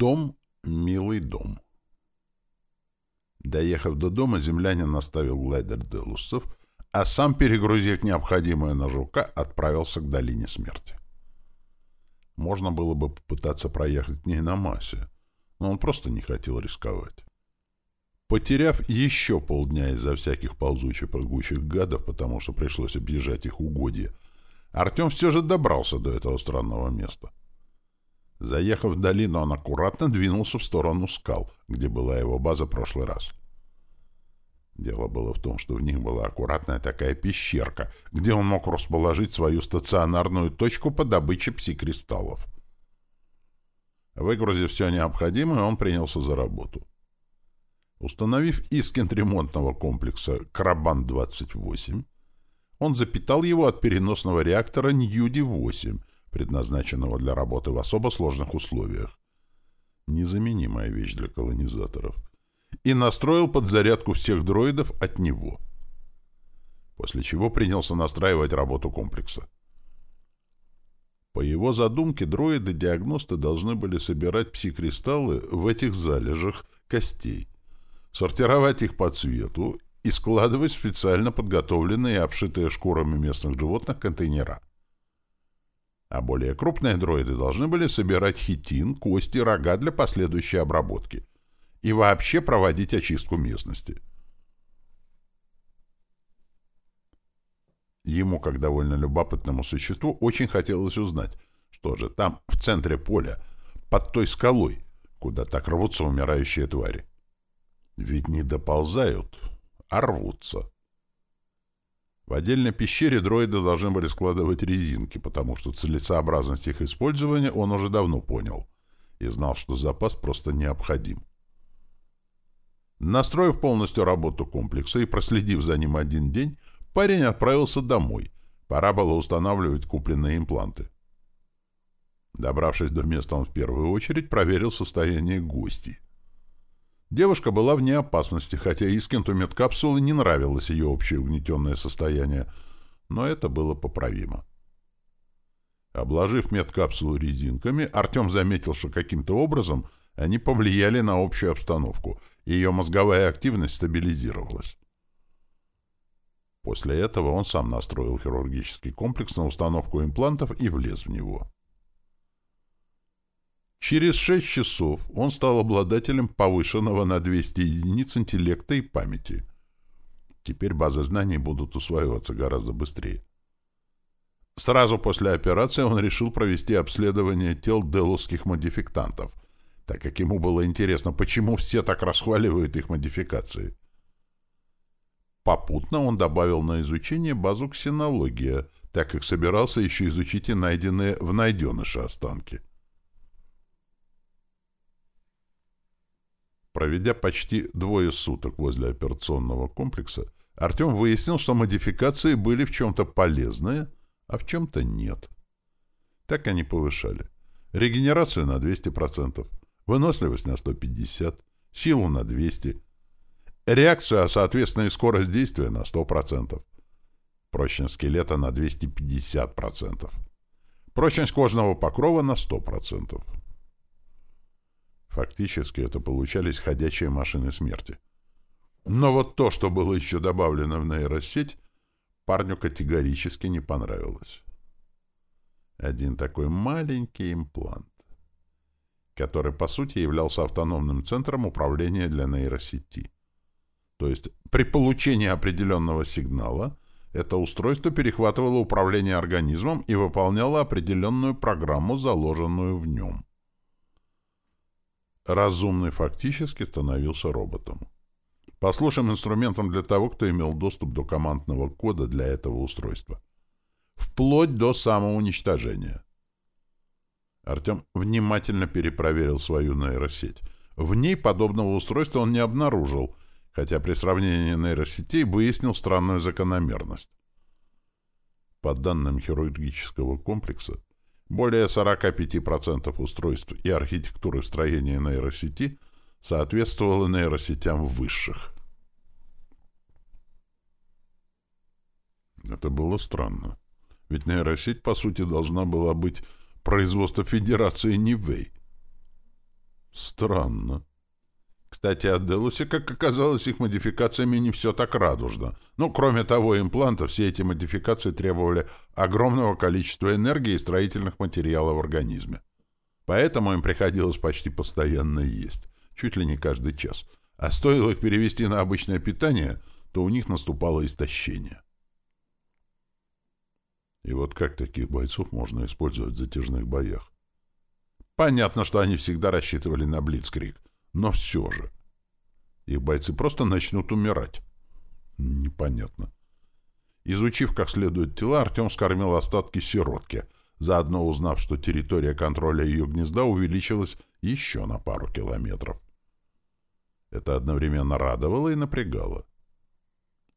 Дом, милый дом. Доехав до дома, землянин наставил глайдер Делусов, а сам, перегрузив необходимое на жука, отправился к долине смерти. Можно было бы попытаться проехать к ней на массе, но он просто не хотел рисковать. Потеряв еще полдня из-за всяких ползучих-прыгучих гадов, потому что пришлось объезжать их угодья, Артем все же добрался до этого странного места. Заехав в долину, он аккуратно двинулся в сторону скал, где была его база прошлый раз. Дело было в том, что в них была аккуратная такая пещерка, где он мог расположить свою стационарную точку по добыче пси-кристаллов. Выгрузив все необходимое, он принялся за работу. Установив искент ремонтного комплекса «Крабан-28», он запитал его от переносного реактора «Ньюди-8», предназначенного для работы в особо сложных условиях. Незаменимая вещь для колонизаторов. И настроил подзарядку всех дроидов от него. После чего принялся настраивать работу комплекса. По его задумке, дроиды-диагносты должны были собирать пси-кристаллы в этих залежах костей, сортировать их по цвету и складывать в специально подготовленные и обшитые шкурами местных животных контейнера а более крупные дроиды должны были собирать хитин, кости, рога для последующей обработки и вообще проводить очистку местности. Ему, как довольно любопытному существу, очень хотелось узнать, что же там, в центре поля, под той скалой, куда так рвутся умирающие твари. Ведь не доползают, а рвутся. В отдельной пещере дроиды должны были складывать резинки, потому что целесообразность их использования он уже давно понял и знал, что запас просто необходим. Настроив полностью работу комплекса и проследив за ним один день, парень отправился домой. Пора было устанавливать купленные импланты. Добравшись до места, он в первую очередь проверил состояние гостей. Девушка была вне опасности, хотя Искенту медкапсулы не нравилось ее общее угнетенное состояние, но это было поправимо. Обложив медкапсулу резинками, Артем заметил, что каким-то образом они повлияли на общую обстановку, и ее мозговая активность стабилизировалась. После этого он сам настроил хирургический комплекс на установку имплантов и влез в него. Через шесть часов он стал обладателем повышенного на 200 единиц интеллекта и памяти. Теперь базы знаний будут усваиваться гораздо быстрее. Сразу после операции он решил провести обследование тел делусских модификтантов, так как ему было интересно, почему все так расхваливают их модификации. Попутно он добавил на изучение базу ксенология, так как собирался еще изучить и найденные в найденыше останки. Проведя почти двое суток возле операционного комплекса, Артем выяснил, что модификации были в чем-то полезные, а в чем-то нет. Так они повышали. Регенерацию на 200%, выносливость на 150%, силу на 200%, реакцию, а соответственно и скорость действия на 100%, прочность скелета на 250%, прочность кожного покрова на 100%. Фактически это получались ходячие машины смерти. Но вот то, что было еще добавлено в нейросеть, парню категорически не понравилось. Один такой маленький имплант, который, по сути, являлся автономным центром управления для нейросети. То есть при получении определенного сигнала это устройство перехватывало управление организмом и выполняло определенную программу, заложенную в нем разумный фактически становился роботом. Послушным инструментом для того, кто имел доступ до командного кода для этого устройства. Вплоть до самоуничтожения. Артем внимательно перепроверил свою нейросеть. В ней подобного устройства он не обнаружил, хотя при сравнении нейросетей выяснил странную закономерность. По данным хирургического комплекса, более 45% устройств и архитектуры строения нейросети соответствовало нейросетям высших. Это было странно. Ведь нейросеть, по сути, должна была быть производство Федерации Нивэй. Странно. Кстати, о Делусе, как оказалось, их модификациями не все так радужно. Ну, кроме того импланта, все эти модификации требовали огромного количества энергии и строительных материалов в организме. Поэтому им приходилось почти постоянно есть, чуть ли не каждый час. А стоило их перевести на обычное питание, то у них наступало истощение. И вот как таких бойцов можно использовать в затяжных боях? Понятно, что они всегда рассчитывали на блицкрик, но все же. Их бойцы просто начнут умирать. Непонятно. Изучив как следует тела, Артем скормил остатки сиротки, заодно узнав, что территория контроля ее гнезда увеличилась еще на пару километров. Это одновременно радовало и напрягало.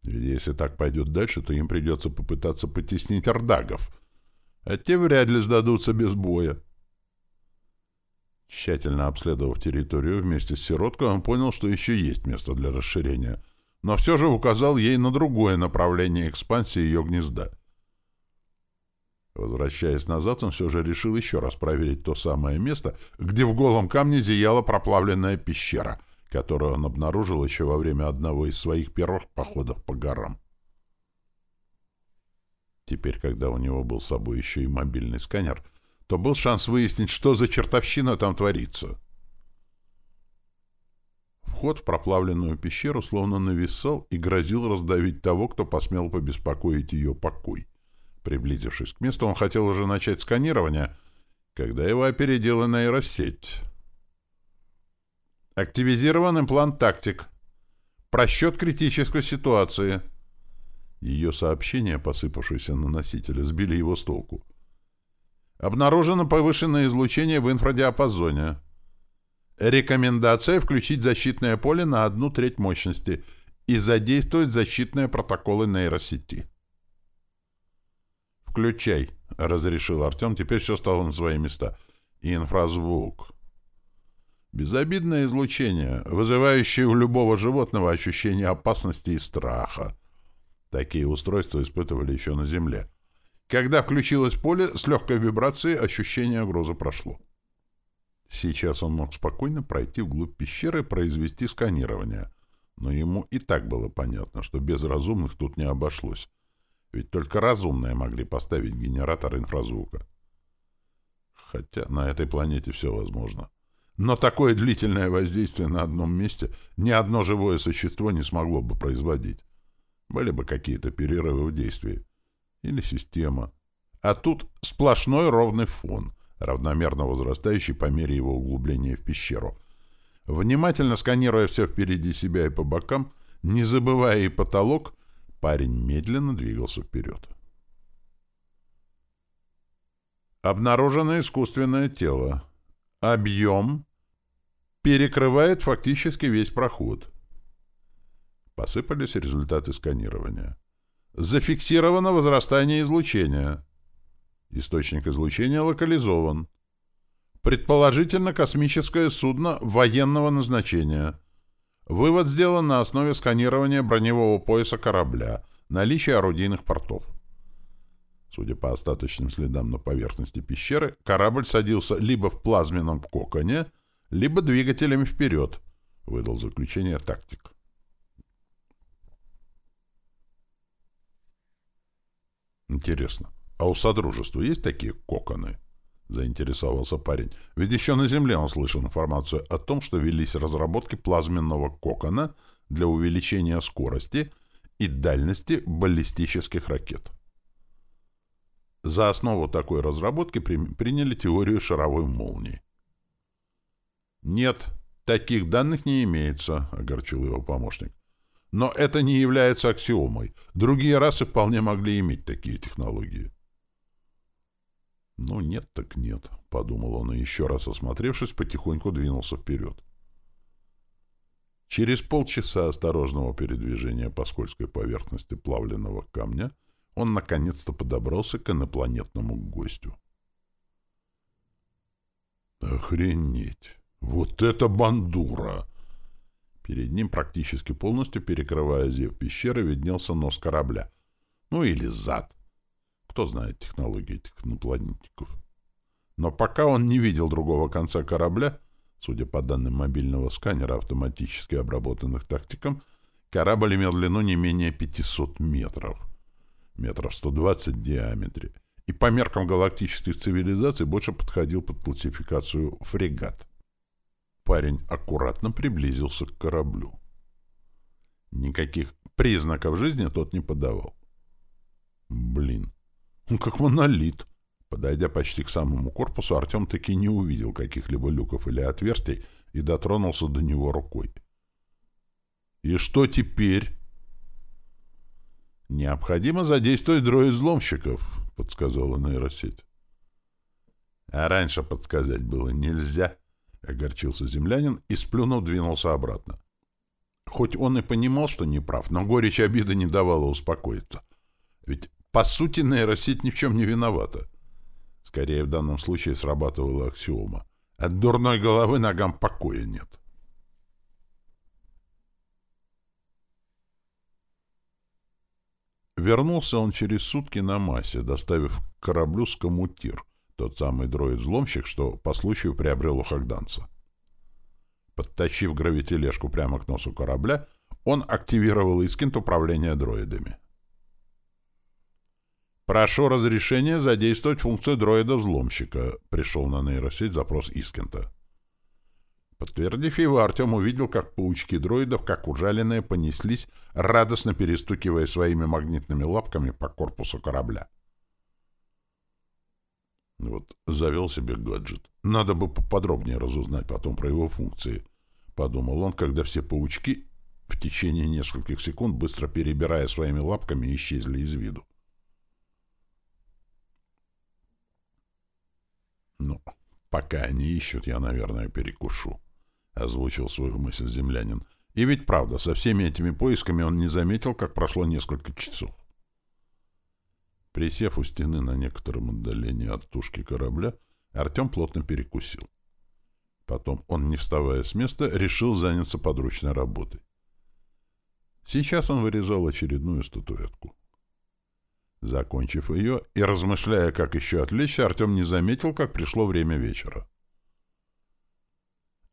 Ведь если так пойдет дальше, то им придется попытаться потеснить ордагов, а те вряд ли сдадутся без боя. Тщательно обследовав территорию вместе с сироткой, он понял, что еще есть место для расширения, но все же указал ей на другое направление экспансии ее гнезда. Возвращаясь назад, он все же решил еще раз проверить то самое место, где в голом камне зияла проплавленная пещера, которую он обнаружил еще во время одного из своих первых походов по горам. Теперь, когда у него был с собой еще и мобильный сканер, то был шанс выяснить, что за чертовщина там творится. Вход в проплавленную пещеру словно нависал и грозил раздавить того, кто посмел побеспокоить ее покой. Приблизившись к месту, он хотел уже начать сканирование, когда его опередила нейросеть. Активизирован имплант «Тактик». Просчет критической ситуации. Ее сообщения, посыпавшиеся на носителя, сбили его с толку. Обнаружено повышенное излучение в инфрадиапазоне. Рекомендация включить защитное поле на одну треть мощности и задействовать защитные протоколы нейросети. «Включай», — разрешил Артем, теперь все стало на свои места. «Инфразвук». Безобидное излучение, вызывающее у любого животного ощущение опасности и страха. Такие устройства испытывали еще на Земле. Когда включилось поле, с легкой вибрацией ощущение угрозы прошло. Сейчас он мог спокойно пройти вглубь пещеры и произвести сканирование. Но ему и так было понятно, что без разумных тут не обошлось. Ведь только разумные могли поставить генератор инфразвука. Хотя на этой планете все возможно. Но такое длительное воздействие на одном месте ни одно живое существо не смогло бы производить. Были бы какие-то перерывы в действии или система. А тут сплошной ровный фон, равномерно возрастающий по мере его углубления в пещеру. Внимательно сканируя все впереди себя и по бокам, не забывая и потолок, парень медленно двигался вперед. Обнаружено искусственное тело. Объем перекрывает фактически весь проход. Посыпались результаты сканирования. Зафиксировано возрастание излучения. Источник излучения локализован. Предположительно, космическое судно военного назначения. Вывод сделан на основе сканирования броневого пояса корабля, наличия орудийных портов. Судя по остаточным следам на поверхности пещеры, корабль садился либо в плазменном коконе, либо двигателями вперед, выдал заключение тактик. Интересно, а у Содружества есть такие коконы? Заинтересовался парень. Ведь еще на Земле он слышал информацию о том, что велись разработки плазменного кокона для увеличения скорости и дальности баллистических ракет. За основу такой разработки при приняли теорию шаровой молнии. «Нет, таких данных не имеется», — огорчил его помощник. Но это не является аксиомой. Другие расы вполне могли иметь такие технологии. «Ну, нет так нет», — подумал он и еще раз осмотревшись, потихоньку двинулся вперед. Через полчаса осторожного передвижения по скользкой поверхности плавленного камня он наконец-то подобрался к инопланетному гостю. «Охренеть! Вот это бандура!» Перед ним, практически полностью перекрывая зев пещеры, виднелся нос корабля. Ну или зад. Кто знает технологии этих инопланетников. Но пока он не видел другого конца корабля, Судя по данным мобильного сканера, автоматически обработанных тактиком, корабль имел длину не менее 500 метров. Метров 120 в диаметре. И по меркам галактических цивилизаций больше подходил под классификацию фрегат. Парень аккуратно приблизился к кораблю. Никаких признаков жизни тот не подавал. Блин, он как монолит. Подойдя почти к самому корпусу, Артем таки не увидел каких-либо люков или отверстий и дотронулся до него рукой. «И что теперь?» «Необходимо задействовать дроид-взломщиков», — подсказала нейросеть. «А раньше подсказать было нельзя», — огорчился землянин и, сплюнув, двинулся обратно. Хоть он и понимал, что не прав, но горечь обиды не давала успокоиться. Ведь, по сути, нейросеть ни в чем не виновата. Скорее, в данном случае срабатывала аксиома. От дурной головы ногам покоя нет. Вернулся он через сутки на массе, доставив к кораблю скомутир, тот самый дроид-взломщик, что по случаю приобрел у хагданца. Подтащив гравитележку прямо к носу корабля, он активировал Искинт управления дроидами. «Прошу разрешения задействовать функцию дроида-взломщика», — пришел на нейросеть запрос Искента. Подтвердив его, Артем увидел, как паучки дроидов, как ужаленные, понеслись, радостно перестукивая своими магнитными лапками по корпусу корабля. Вот завел себе гаджет. Надо бы поподробнее разузнать потом про его функции, — подумал он, когда все паучки в течение нескольких секунд, быстро перебирая своими лапками, исчезли из виду. «Ну, пока они ищут, я, наверное, перекушу», — озвучил свою мысль землянин. И ведь правда, со всеми этими поисками он не заметил, как прошло несколько часов. Присев у стены на некотором отдалении от тушки корабля, Артем плотно перекусил. Потом он, не вставая с места, решил заняться подручной работой. Сейчас он вырезал очередную статуэтку. Закончив ее и размышляя, как еще отвлечься, Артем не заметил, как пришло время вечера.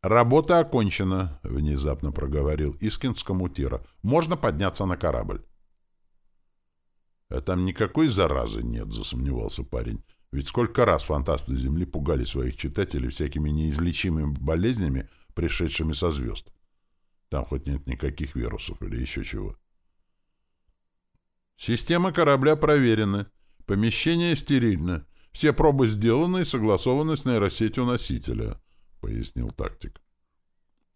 «Работа окончена», — внезапно проговорил Искин с коммутира. «Можно подняться на корабль». «А там никакой заразы нет», — засомневался парень. «Ведь сколько раз фантасты Земли пугали своих читателей всякими неизлечимыми болезнями, пришедшими со звезд. Там хоть нет никаких вирусов или еще чего». Системы корабля проверены. Помещение стерильно. Все пробы сделаны и согласованы с нейросетью носителя, — пояснил тактик.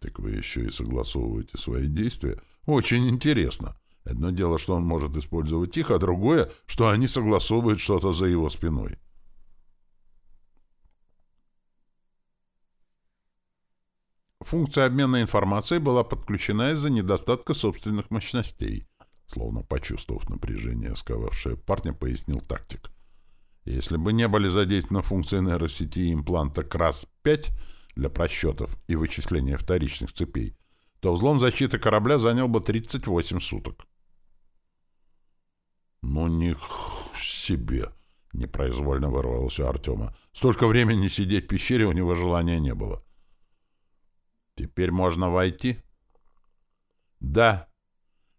Так вы еще и согласовываете свои действия? Очень интересно. Одно дело, что он может использовать их, а другое, что они согласовывают что-то за его спиной. Функция обмена информацией была подключена из-за недостатка собственных мощностей — Словно почувствовав напряжение, сковавшее парня, пояснил тактик. Если бы не были задействованы функции нейросети импланта КРАС-5 для просчетов и вычисления вторичных цепей, то взлом защиты корабля занял бы 38 суток. «Ну, них себе!» — непроизвольно вырвалось у Артема. Столько времени сидеть в пещере у него желания не было. «Теперь можно войти?» «Да»,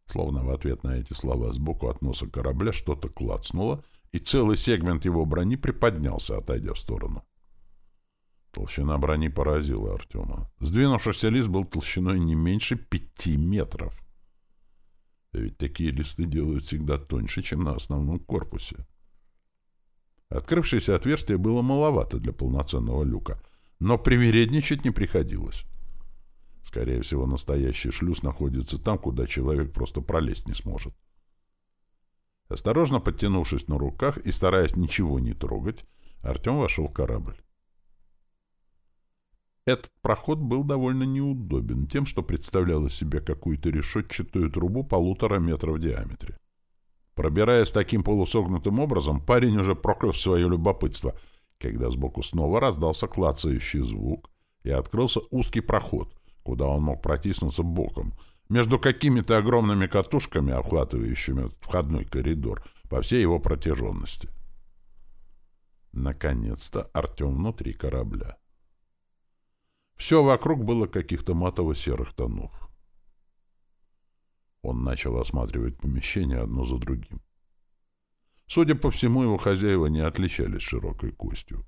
Словно в ответ на эти слова сбоку от носа корабля что-то клацнуло, и целый сегмент его брони приподнялся, отойдя в сторону. Толщина брони поразила Артема. Сдвинувшийся лист был толщиной не меньше пяти метров. Ведь такие листы делают всегда тоньше, чем на основном корпусе. Открывшееся отверстие было маловато для полноценного люка, но привередничать не приходилось. Скорее всего, настоящий шлюз находится там, куда человек просто пролезть не сможет. Осторожно подтянувшись на руках и стараясь ничего не трогать, Артем вошел в корабль. Этот проход был довольно неудобен тем, что представлял из себя какую-то решетчатую трубу полутора метров в диаметре. Пробираясь таким полусогнутым образом, парень уже проклял свое любопытство, когда сбоку снова раздался клацающий звук и открылся узкий проход — куда он мог протиснуться боком, между какими-то огромными катушками, обхватывающими входной коридор по всей его протяженности. Наконец-то Артем внутри корабля. Все вокруг было каких-то матово-серых тонов. Он начал осматривать помещение одно за другим. Судя по всему, его хозяева не отличались широкой костью.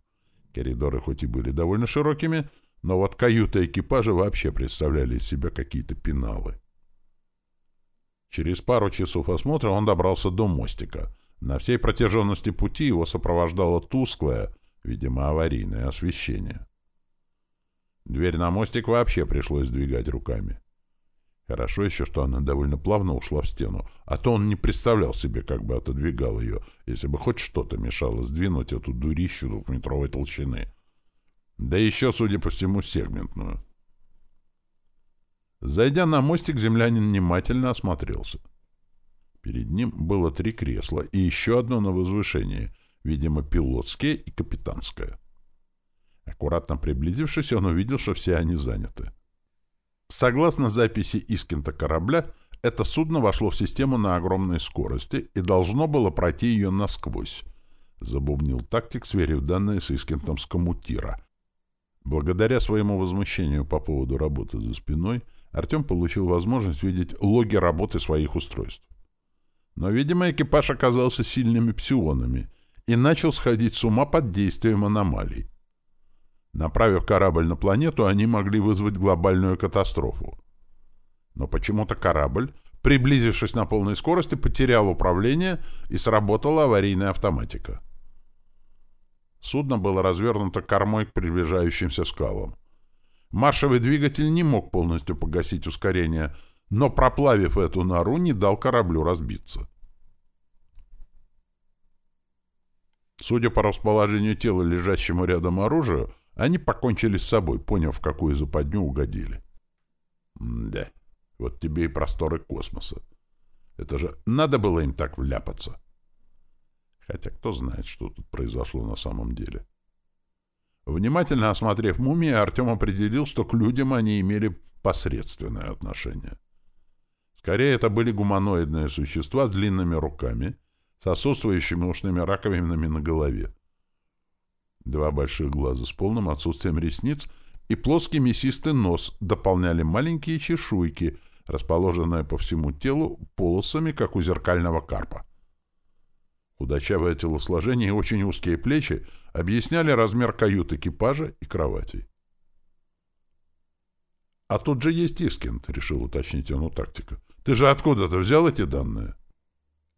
Коридоры хоть и были довольно широкими, но вот каюты экипажа вообще представляли из себя какие-то пеналы. Через пару часов осмотра он добрался до мостика. На всей протяженности пути его сопровождало тусклое, видимо, аварийное освещение. Дверь на мостик вообще пришлось двигать руками. Хорошо еще, что она довольно плавно ушла в стену, а то он не представлял себе, как бы отодвигал ее, если бы хоть что-то мешало сдвинуть эту дурищу двухметровой толщины. Да еще, судя по всему, сегментную. Зайдя на мостик, землянин внимательно осмотрелся. Перед ним было три кресла и еще одно на возвышении, видимо, пилотское и капитанское. Аккуратно приблизившись, он увидел, что все они заняты. Согласно записи Искента корабля, это судно вошло в систему на огромной скорости и должно было пройти ее насквозь, забубнил тактик, сверив данные с Искентом с коммутира. Благодаря своему возмущению по поводу работы за спиной, Артем получил возможность видеть логи работы своих устройств. Но, видимо, экипаж оказался сильными псионами и начал сходить с ума под действием аномалий. Направив корабль на планету, они могли вызвать глобальную катастрофу. Но почему-то корабль, приблизившись на полной скорости, потерял управление и сработала аварийная автоматика. Судно было развернуто кормой к приближающимся скалам. Маршевый двигатель не мог полностью погасить ускорение, но, проплавив эту нору, не дал кораблю разбиться. Судя по расположению тела, лежащему рядом оружию, они покончили с собой, поняв, в какую западню угодили. М да, вот тебе и просторы космоса. Это же надо было им так вляпаться. Хотя кто знает, что тут произошло на самом деле. Внимательно осмотрев мумии, Артем определил, что к людям они имели посредственное отношение. Скорее, это были гуманоидные существа с длинными руками, с отсутствующими ушными раковинами на голове. Два больших глаза с полным отсутствием ресниц и плоский мясистый нос дополняли маленькие чешуйки, расположенные по всему телу полосами, как у зеркального карпа. Худощавое телосложение и очень узкие плечи объясняли размер кают экипажа и кроватей. «А тут же есть Искент», — решил уточнить он у тактика. «Ты же откуда-то взял эти данные?»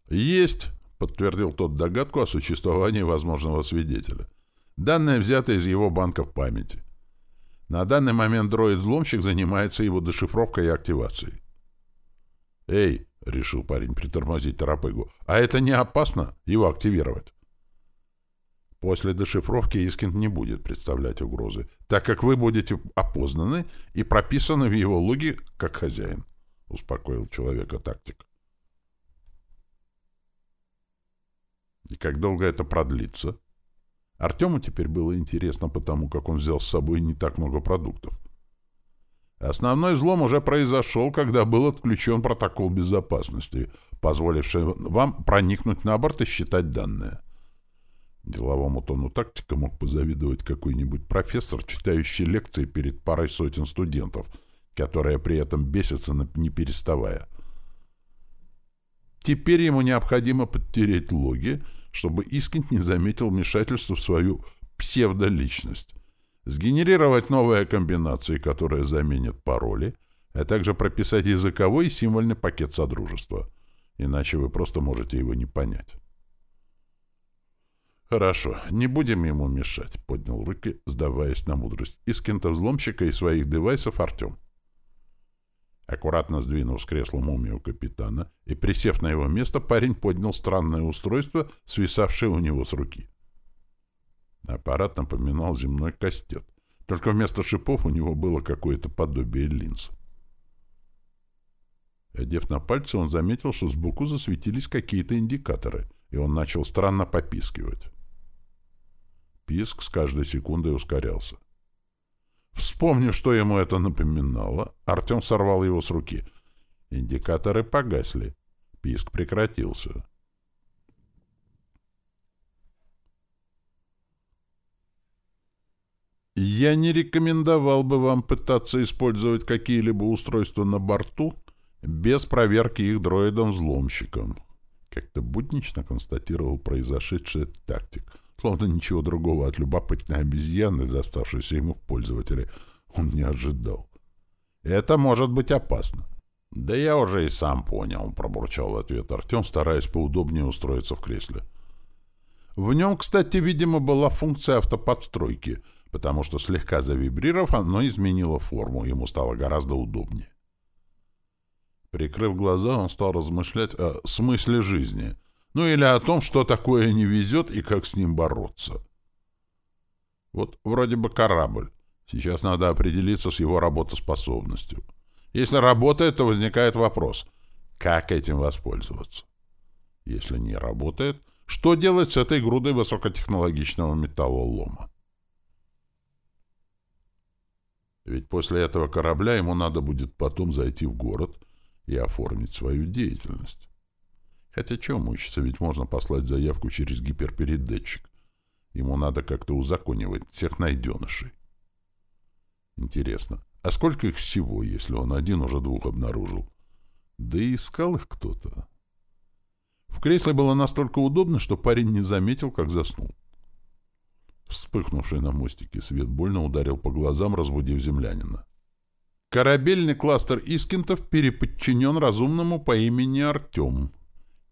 «Есть», — подтвердил тот догадку о существовании возможного свидетеля. Данные взяты из его банков памяти. На данный момент дроид-взломщик занимается его дешифровкой и активацией. «Эй!» — решил парень притормозить Тарапыгу. «А это не опасно его активировать?» После дешифровки Искин не будет представлять угрозы, так как вы будете опознаны и прописаны в его логе как хозяин, — успокоил человека тактик. И как долго это продлится? Артему теперь было интересно потому, как он взял с собой не так много продуктов. Основной взлом уже произошел, когда был отключен протокол безопасности, позволивший вам проникнуть на борт и считать данные. Деловому тону тактика мог позавидовать какой-нибудь профессор, читающий лекции перед парой сотен студентов, которые при этом бесятся, не переставая. Теперь ему необходимо подтереть логи, чтобы Искент не заметил вмешательства в свою псевдоличность, сгенерировать новые комбинации, которые заменят пароли, а также прописать языковой и символьный пакет Содружества. Иначе вы просто можете его не понять. «Хорошо, не будем ему мешать», — поднял руки, сдаваясь на мудрость Искента взломщика и своих девайсов Артем. Аккуратно сдвинув с кресла мумию капитана и присев на его место, парень поднял странное устройство, свисавшее у него с руки. Аппарат напоминал земной кастет, только вместо шипов у него было какое-то подобие линз. Одев на пальцы, он заметил, что сбоку засветились какие-то индикаторы, и он начал странно попискивать. Писк с каждой секундой ускорялся. Вспомнив, что ему это напоминало, Артем сорвал его с руки. Индикаторы погасли. Писк прекратился. Я не рекомендовал бы вам пытаться использовать какие-либо устройства на борту без проверки их дроидом-взломщиком. Как-то буднично констатировал произошедшее тактик, словно ничего другого от любопытной обезьяны, доставшейся ему в пользователе, он не ожидал. Это может быть опасно. «Да я уже и сам понял», — пробурчал в ответ Артем, стараясь поудобнее устроиться в кресле. В нем, кстати, видимо, была функция автоподстройки, потому что слегка завибрировав, оно изменило форму, ему стало гораздо удобнее. Прикрыв глаза, он стал размышлять о смысле жизни, ну или о том, что такое не везет и как с ним бороться. Вот вроде бы корабль. Сейчас надо определиться с его работоспособностью. Если работает, то возникает вопрос, как этим воспользоваться? Если не работает, что делать с этой грудой высокотехнологичного металлолома? Ведь после этого корабля ему надо будет потом зайти в город и оформить свою деятельность. Хотя чего мучиться, ведь можно послать заявку через гиперпередатчик. Ему надо как-то узаконивать всех найденышей. Интересно, а сколько их всего, если он один уже двух обнаружил? Да и искал их кто-то. В кресле было настолько удобно, что парень не заметил, как заснул. Вспыхнувший на мостике свет больно ударил по глазам, разбудив землянина. Корабельный кластер Искентов переподчинен разумному по имени Артем,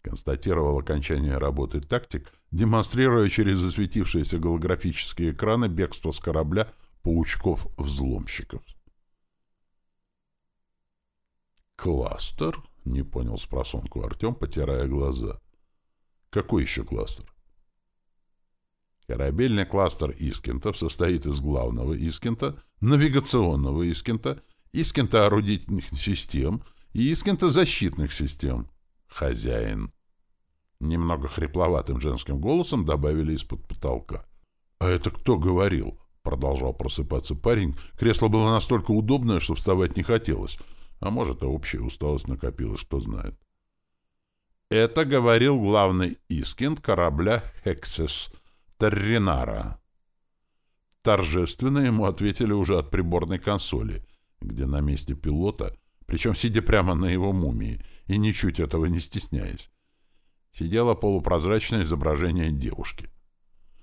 констатировал окончание работы тактик, демонстрируя через засветившиеся голографические экраны бегство с корабля паучков-взломщиков. «Кластер?» — не понял спросонку Артем, потирая глаза. «Какой еще кластер?» Корабельный кластер Искентов состоит из главного Искента, навигационного Искента, Искента орудительных систем и Искента защитных систем. Хозяин. Немного хрипловатым женским голосом добавили из-под потолка. «А это кто говорил?» — продолжал просыпаться парень. Кресло было настолько удобное, что вставать не хотелось — а может, и общая усталость накопилась, кто знает. Это говорил главный Искинд корабля «Хексис» Терринара. Торжественно ему ответили уже от приборной консоли, где на месте пилота, причем сидя прямо на его мумии, и ничуть этого не стесняясь, сидело полупрозрачное изображение девушки.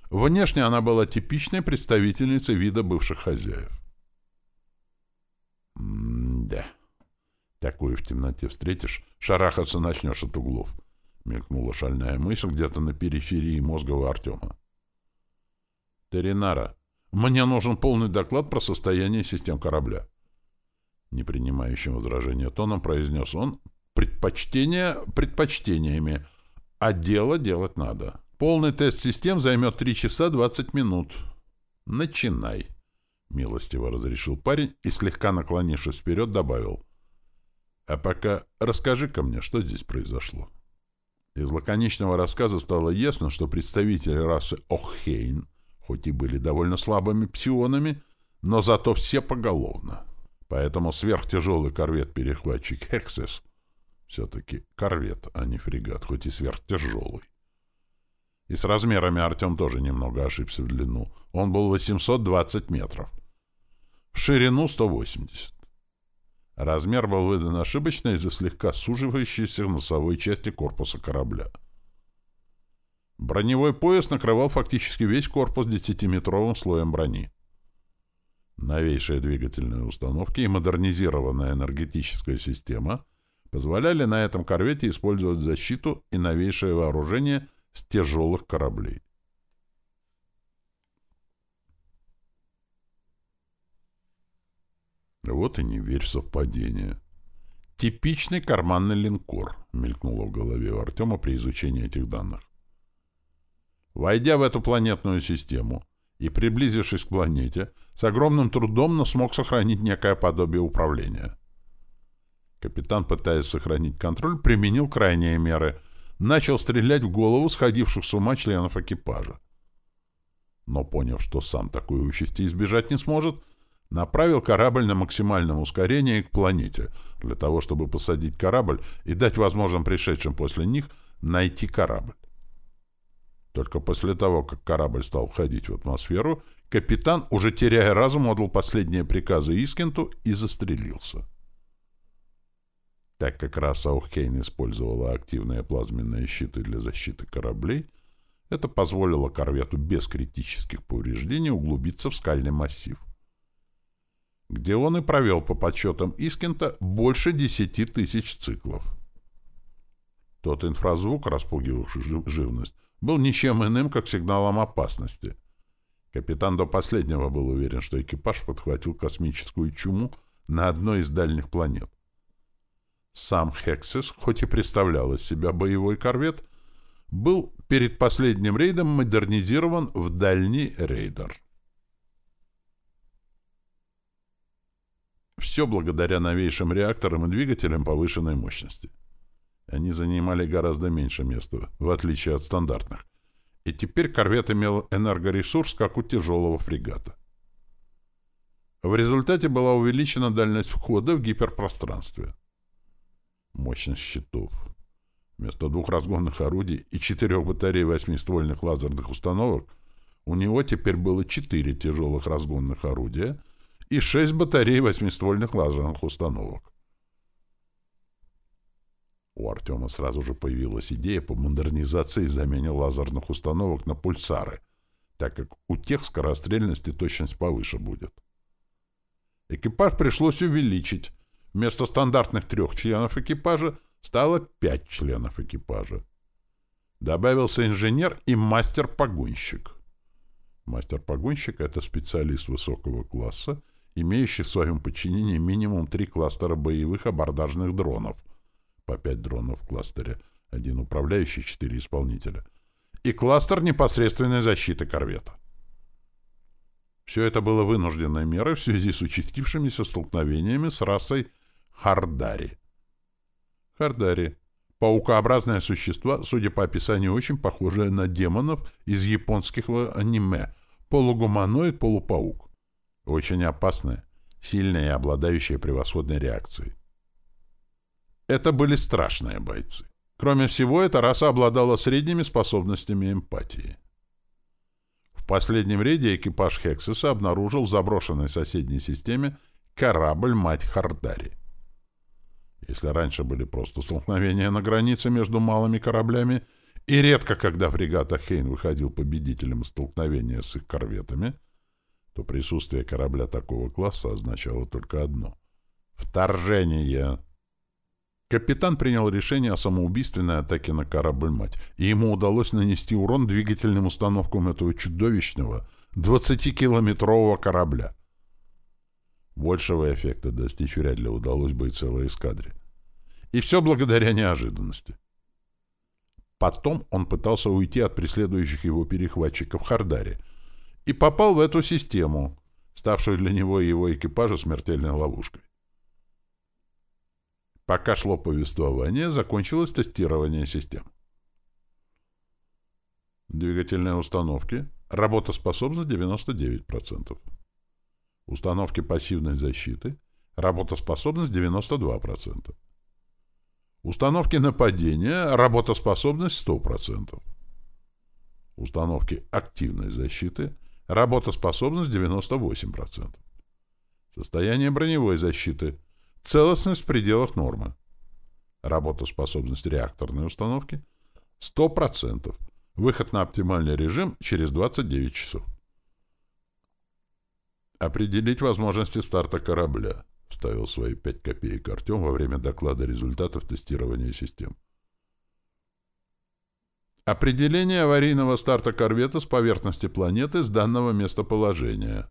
Внешне она была типичной представительницей вида бывших хозяев. М-да. Такую в темноте встретишь, шарахаться начнешь от углов. Мелькнула шальная мысль где-то на периферии мозга у Артема. Теринара, мне нужен полный доклад про состояние систем корабля. Не принимающим возражения тоном произнес он. Предпочтения предпочтениями, а дело делать надо. Полный тест систем займет 3 часа 20 минут. Начинай. Милостиво разрешил парень и, слегка наклонившись вперед, добавил. А пока расскажи-ка мне, что здесь произошло. Из лаконичного рассказа стало ясно, что представители расы Охейн, хоть и были довольно слабыми псионами, но зато все поголовно. Поэтому сверхтяжелый корвет-перехватчик «Хексес» все-таки корвет, а не фрегат, хоть и сверхтяжелый. И с размерами Артем тоже немного ошибся в длину. Он был 820 метров. В ширину 180. Размер был выдан ошибочно из-за слегка суживающейся носовой части корпуса корабля. Броневой пояс накрывал фактически весь корпус десятиметровым слоем брони. Новейшие двигательные установки и модернизированная энергетическая система позволяли на этом корвете использовать защиту и новейшее вооружение с тяжелых кораблей. Вот и не верь в совпадение. Типичный карманный линкор, мелькнуло в голове у Артема при изучении этих данных. Войдя в эту планетную систему и приблизившись к планете, с огромным трудом, но смог сохранить некое подобие управления. Капитан, пытаясь сохранить контроль, применил крайние меры. Начал стрелять в голову сходивших с ума членов экипажа. Но, поняв, что сам такой участи избежать не сможет, направил корабль на максимальном ускорении к планете, для того, чтобы посадить корабль и дать возможным пришедшим после них найти корабль. Только после того, как корабль стал входить в атмосферу, капитан, уже теряя разум, отдал последние приказы Искенту и застрелился. Так как раса Охейн использовала активные плазменные щиты для защиты кораблей, это позволило корвету без критических повреждений углубиться в скальный массив, где он и провел по подсчетам Искента больше десяти тысяч циклов. Тот инфразвук, распугивавший живность, был ничем иным, как сигналом опасности. Капитан до последнего был уверен, что экипаж подхватил космическую чуму на одной из дальних планет. Сам Хексис, хоть и представлял из себя боевой корвет, был перед последним рейдом модернизирован в дальний рейдер. Все благодаря новейшим реакторам и двигателям повышенной мощности. Они занимали гораздо меньше места, в отличие от стандартных. И теперь корвет имел энергоресурс, как у тяжелого фрегата. В результате была увеличена дальность входа в гиперпространстве. Мощность щитов. Вместо двух разгонных орудий и четырех батарей восьмиствольных лазерных установок у него теперь было четыре тяжелых разгонных орудия и шесть батарей восьмиствольных лазерных установок. У Артема сразу же появилась идея по модернизации и замене лазерных установок на пульсары, так как у тех скорострельность и точность повыше будет. Экипаж пришлось увеличить. Вместо стандартных трех членов экипажа стало пять членов экипажа. Добавился инженер и мастер-погонщик. Мастер-погонщик — это специалист высокого класса, имеющий в своем подчинении минимум три кластера боевых абордажных дронов — по пять дронов в кластере, один управляющий, четыре исполнителя, и кластер непосредственной защиты корвета. Все это было вынужденной мерой в связи с участившимися столкновениями с расой Хардари. Хардари — паукообразное существо, судя по описанию, очень похожее на демонов из японских аниме, полугуманоид, полупаук. Очень опасное, сильное и обладающее превосходной реакцией. Это были страшные бойцы. Кроме всего, эта раса обладала средними способностями эмпатии. В последнем рейде экипаж Хексиса обнаружил в заброшенной соседней системе корабль «Мать Хардари». Если раньше были просто столкновения на границе между малыми кораблями, и редко, когда фрегата Хейн выходил победителем столкновения с их корветами, то присутствие корабля такого класса означало только одно — вторжение. Капитан принял решение о самоубийственной атаке на корабль-мать, и ему удалось нанести урон двигательным установкам этого чудовищного 20-километрового корабля. Большего эффекта достичь вряд ли удалось бы и целой эскадре. И все благодаря неожиданности. Потом он пытался уйти от преследующих его перехватчиков в Хардаре и попал в эту систему, ставшую для него и его экипажа смертельной ловушкой. Пока шло повествование, закончилось тестирование систем. Двигательные установки. Работоспособность 99%. Установки пассивной защиты. Работоспособность 92%. Установки нападения. Работоспособность 100%. Установки активной защиты. Работоспособность 98%. Состояние броневой защиты. Целостность в пределах нормы. Работоспособность реакторной установки 100%. Выход на оптимальный режим через 29 часов. Определить возможности старта корабля. Вставил свои 5 копеек Артем во время доклада результатов тестирования систем. Определение аварийного старта корвета с поверхности планеты с данного местоположения.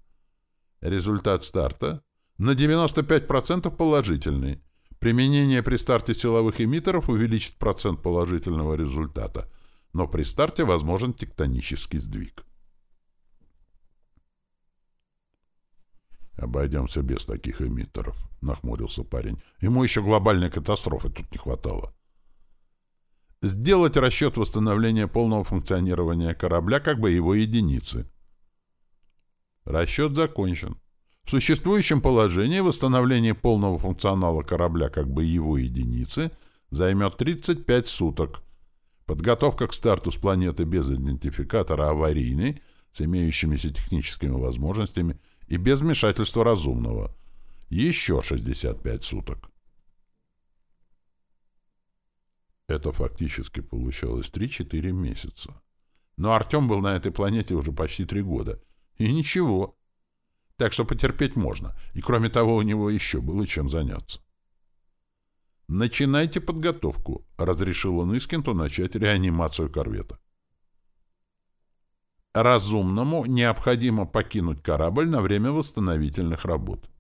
Результат старта на 95% положительный. Применение при старте силовых эмиттеров увеличит процент положительного результата, но при старте возможен тектонический сдвиг. «Обойдемся без таких эмиттеров», — нахмурился парень. «Ему еще глобальной катастрофы тут не хватало». Сделать расчет восстановления полного функционирования корабля как боевой единицы. Расчет закончен. В существующем положении восстановление полного функционала корабля как боевой единицы займет 35 суток. Подготовка к старту с планеты без идентификатора аварийной с имеющимися техническими возможностями и без вмешательства разумного. Еще 65 суток. Это фактически получалось 3-4 месяца. Но Артем был на этой планете уже почти три года. И ничего. Так что потерпеть можно. И кроме того, у него еще было чем заняться. «Начинайте подготовку», — разрешил он Искенту начать реанимацию корвета. Разумному необходимо покинуть корабль на время восстановительных работ.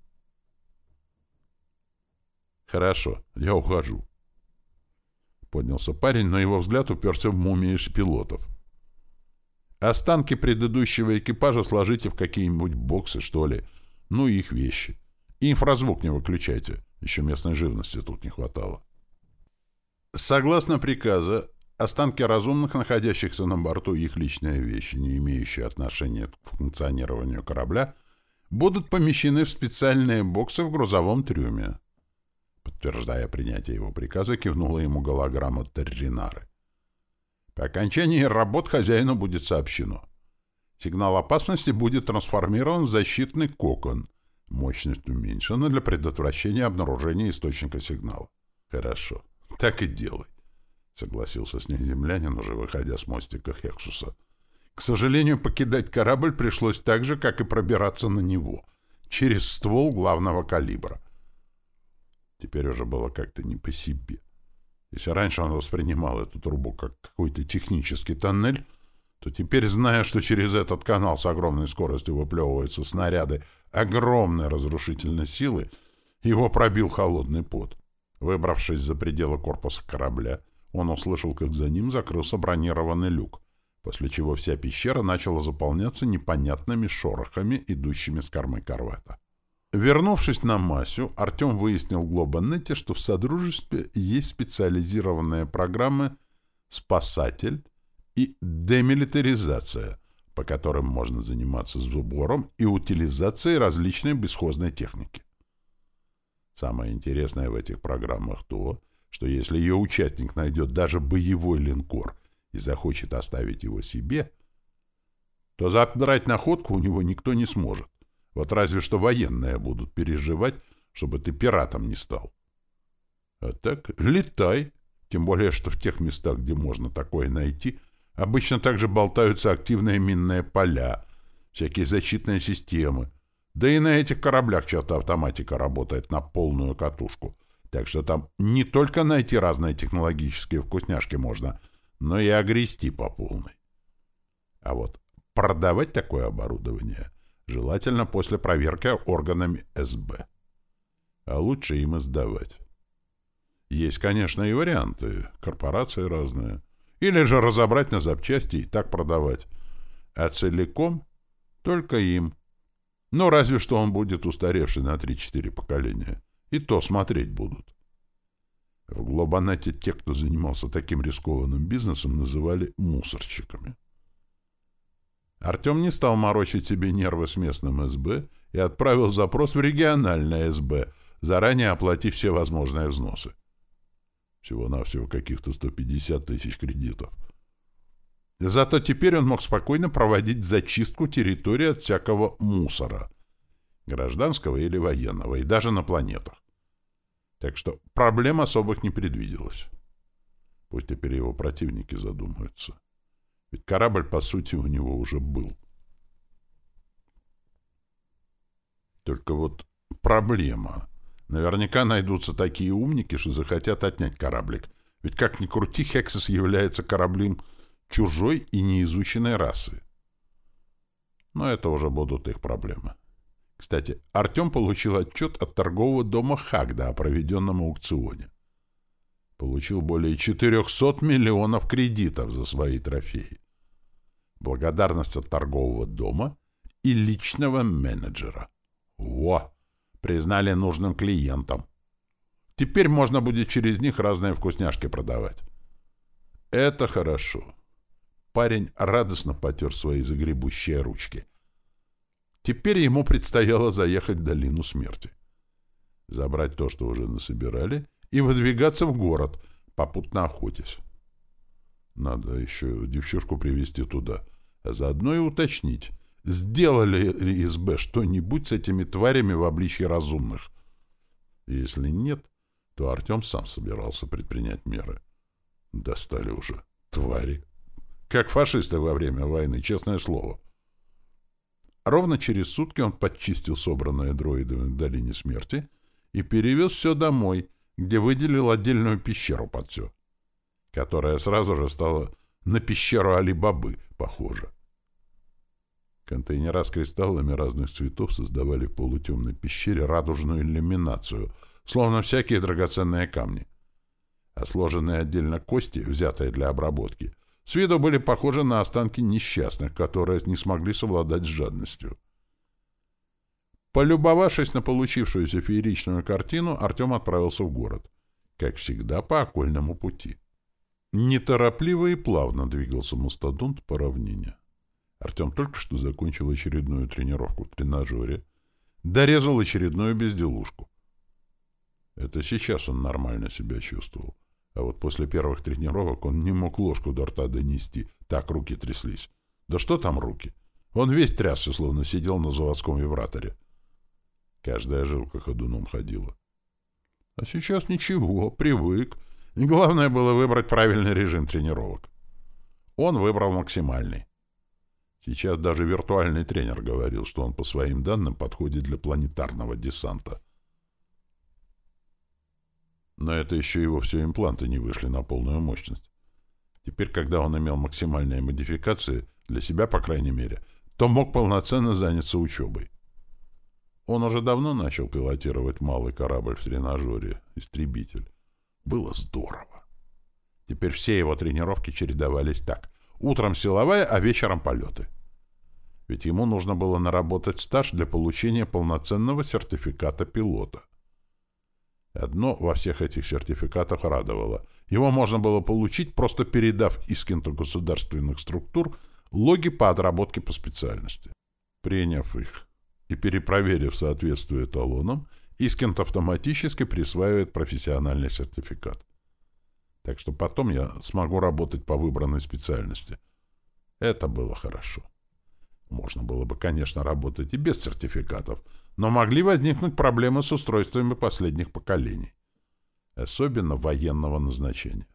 «Хорошо, я ухожу». Поднялся парень, но его взгляд уперся в мумии пилотов. Останки предыдущего экипажа сложите в какие-нибудь боксы, что ли. Ну и их вещи. Инфразвук не выключайте. Еще местной живности тут не хватало. Согласно приказа, останки разумных, находящихся на борту их личные вещи, не имеющие отношения к функционированию корабля, будут помещены в специальные боксы в грузовом трюме. Подтверждая принятие его приказа, кивнула ему голограмма Терринары. По окончании работ хозяину будет сообщено. Сигнал опасности будет трансформирован в защитный кокон, Мощность уменьшена для предотвращения обнаружения источника сигнала. Хорошо. Так и делай. Согласился с ней землянин, уже выходя с мостика Хексуса. К сожалению, покидать корабль пришлось так же, как и пробираться на него. Через ствол главного калибра. Теперь уже было как-то не по себе. Если раньше он воспринимал эту трубу как какой-то технический тоннель, то теперь, зная, что через этот канал с огромной скоростью выплевываются снаряды огромной разрушительной силы, его пробил холодный пот. Выбравшись за пределы корпуса корабля, он услышал, как за ним закрылся бронированный люк, после чего вся пещера начала заполняться непонятными шорохами, идущими с кормы корвета. Вернувшись на Масю, Артем выяснил в Глобанете, что в Содружестве есть специализированные программы «Спасатель», и демилитаризация, по которым можно заниматься сбором и утилизацией различной бесхозной техники. Самое интересное в этих программах то, что если ее участник найдет даже боевой линкор и захочет оставить его себе, то забрать находку у него никто не сможет. Вот разве что военные будут переживать, чтобы ты пиратом не стал. А так летай, тем более, что в тех местах, где можно такое найти – Обычно также болтаются активные минные поля, всякие защитные системы. Да и на этих кораблях часто автоматика работает на полную катушку. Так что там не только найти разные технологические вкусняшки можно, но и огрести по полной. А вот продавать такое оборудование желательно после проверки органами СБ. А лучше им и сдавать. Есть, конечно, и варианты. Корпорации разные. Или же разобрать на запчасти и так продавать. А целиком только им. Но разве что он будет устаревший на 3-4 поколения. И то смотреть будут. В Глобанете те, кто занимался таким рискованным бизнесом, называли мусорщиками. Артем не стал морочить себе нервы с местным СБ и отправил запрос в региональное СБ, заранее оплатив все возможные взносы. Всего-навсего каких-то 150 тысяч кредитов. Зато теперь он мог спокойно проводить зачистку территории от всякого мусора, гражданского или военного, и даже на планетах. Так что проблем особых не предвиделось. Пусть теперь его противники задумаются. Ведь корабль, по сути, у него уже был. Только вот проблема. Наверняка найдутся такие умники, что захотят отнять кораблик. Ведь как ни крути, Хексис является кораблем чужой и неизученной расы. Но это уже будут их проблемы. Кстати, Артем получил отчет от торгового дома Хагда о проведенном аукционе. Получил более 400 миллионов кредитов за свои трофеи. Благодарность от торгового дома и личного менеджера. Во! признали нужным клиентом. Теперь можно будет через них разные вкусняшки продавать. Это хорошо. Парень радостно потер свои загребущие ручки. Теперь ему предстояло заехать в долину смерти. Забрать то, что уже насобирали, и выдвигаться в город, попутно охотясь. Надо еще девчушку привезти туда. а заодно и уточнить, сделали ли СБ что-нибудь с этими тварями в обличье разумных. Если нет, то Артем сам собирался предпринять меры. Достали уже. Твари. Как фашисты во время войны, честное слово. Ровно через сутки он подчистил собранное дроидами в долине смерти и перевез все домой, где выделил отдельную пещеру под все, которая сразу же стала на пещеру Али-Бабы похожа. Контейнера с кристаллами разных цветов создавали в полутемной пещере радужную иллюминацию, словно всякие драгоценные камни. А сложенные отдельно кости, взятые для обработки, с виду были похожи на останки несчастных, которые не смогли совладать с жадностью. Полюбовавшись на получившуюся фееричную картину, Артем отправился в город. Как всегда, по окольному пути. Неторопливо и плавно двигался мастодонт по равнине. Артем только что закончил очередную тренировку в тренажере, дорезал очередную безделушку. Это сейчас он нормально себя чувствовал. А вот после первых тренировок он не мог ложку до рта донести. Так руки тряслись. Да что там руки? Он весь трясся, словно сидел на заводском вибраторе. Каждая жилка ходуном ходила. А сейчас ничего, привык. И главное было выбрать правильный режим тренировок. Он выбрал максимальный. Сейчас даже виртуальный тренер говорил, что он по своим данным подходит для планетарного десанта. Но это еще его все импланты не вышли на полную мощность. Теперь, когда он имел максимальные модификации, для себя, по крайней мере, то мог полноценно заняться учебой. Он уже давно начал пилотировать малый корабль в тренажере, истребитель. Было здорово. Теперь все его тренировки чередовались так. Утром силовая, а вечером полеты. Ведь ему нужно было наработать стаж для получения полноценного сертификата пилота. Одно во всех этих сертификатах радовало. Его можно было получить, просто передав Искенту государственных структур логи по отработке по специальности. Приняв их и перепроверив соответствие талонам, Искент автоматически присваивает профессиональный сертификат. Так что потом я смогу работать по выбранной специальности. Это было хорошо. Можно было бы, конечно, работать и без сертификатов, но могли возникнуть проблемы с устройствами последних поколений, особенно военного назначения.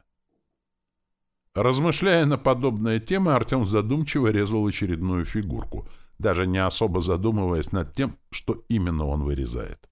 Размышляя на подобные темы, Артем задумчиво резал очередную фигурку, даже не особо задумываясь над тем, что именно он вырезает.